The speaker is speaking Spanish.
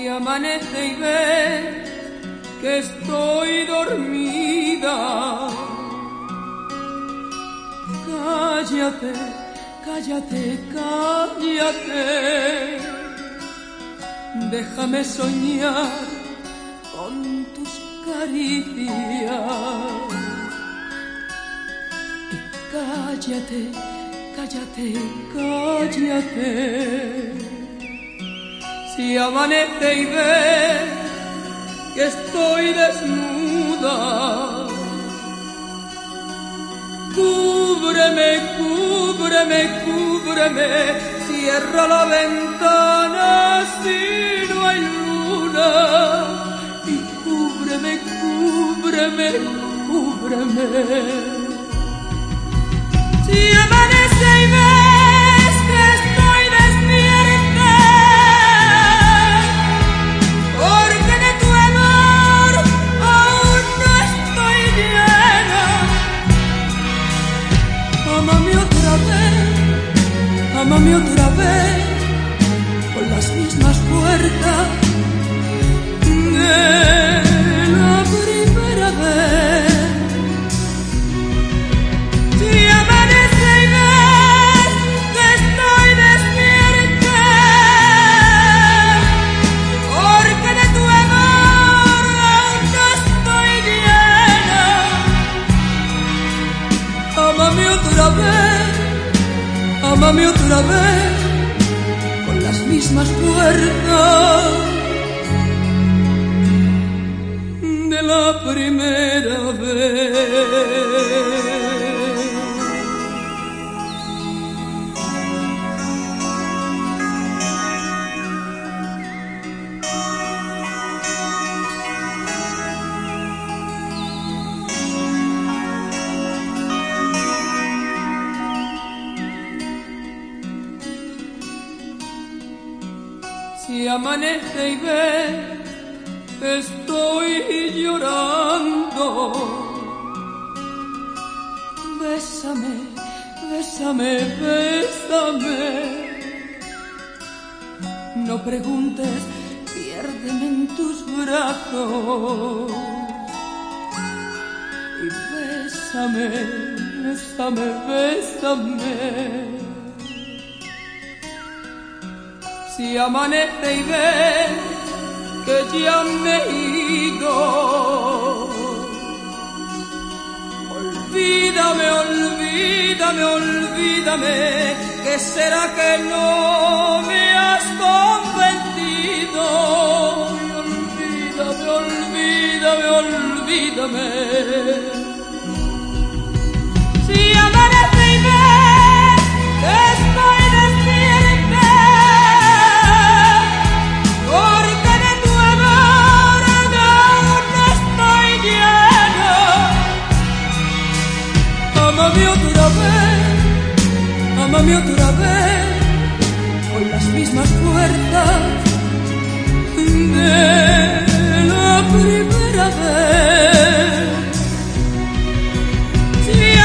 Si amanece y ve que estoy dormida, cállate, cállate, cállate. Déjame soñar con tus caricias. Y cállate, cállate, cállate. Si amanece y ve que estoy desnuda, cúbreme, cúbreme, cúbreme, cierra la ventana si no hay luna y cúbreme, cúbreme, cúbreme. Si amanece amame otra vez, con las mismas puertas de la primera vez. Si amanece y ves que estoy despierta, porque de tu amor aún no estoy llena. Amame otra vez, amame otra vez, con las mismas puertas de la primera vez. Amanece y ve estoy llorando, bésame, bésame, bésame. No preguntes, piérdeme en tus brazos. Y bésame, bésame, bésame. Si amanece y ves que ya me he ido, olvídame, olvídame, olvídame, que será que no me has convencido. Olvídame, olvídame, olvídame. Amame otra vez, con las mismas fuerzas de la primera vez. Si